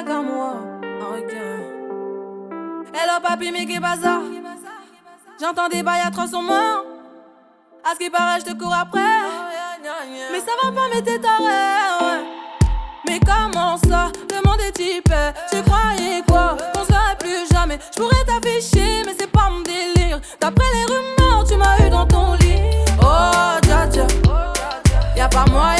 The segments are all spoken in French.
Nakamura. Ok. Hello papi, mais J'entends des bails à 300 morts. À ce qui paraît, je te cours après. Mais ça va pas, mais t'es taré, ouais. Mais comment ça? Le monde est. Tu croyais quoi? Qu'on se plus jamais. Je pourrais t'afficher, mais c'est pas mon délire. D'après les rumeurs, tu m'as eu dans ton lit. Oh, dja dja. Y'a pas moyen,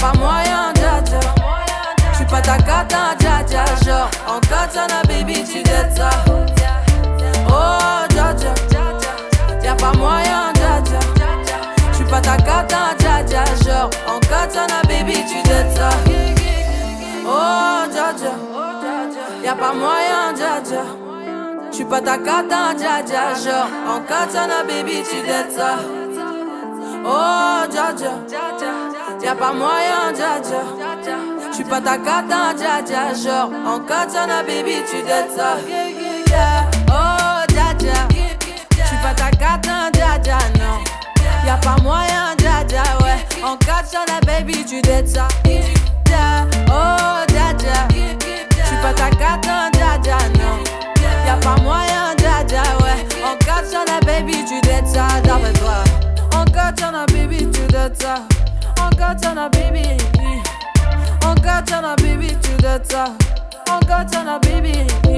pas moyen, dja dja. J'suis pas ta cata, dja dja. Genre, en katana, baby, tu dettes ça. Oh, dja dja. Y'a pas moyen, dja dja. J'suis pas ta cata, dja dja. Genre, en katana, baby, tu dettes ça. Oh, dja dja. Y'a pas moyen, dja dja. J'suis pas ta cata, dja dja. Genre, en katana, baby, tu dettes ça. Oh, dja dja. Y'a pas moyen, dja dja. J'suis pas ta cata, dja dja. Genre, en katana, baby, tu dettes ça. Oh, dja dja. J'suis pas ta cata, dja dja, non. Y'a pas moyen, dja dja, ouais. En katana, baby, tu dettes ça. Oh, dja dja. J'suis pas ta cata, dja dja, non. Y'a pas moyen, dja dja, ouais. En katana, baby, tu dettes ça, d'après toi. En katana, baby, tu dettes ça. En katana, baby. En katana, baby, tu dettes ça. En katana, baby.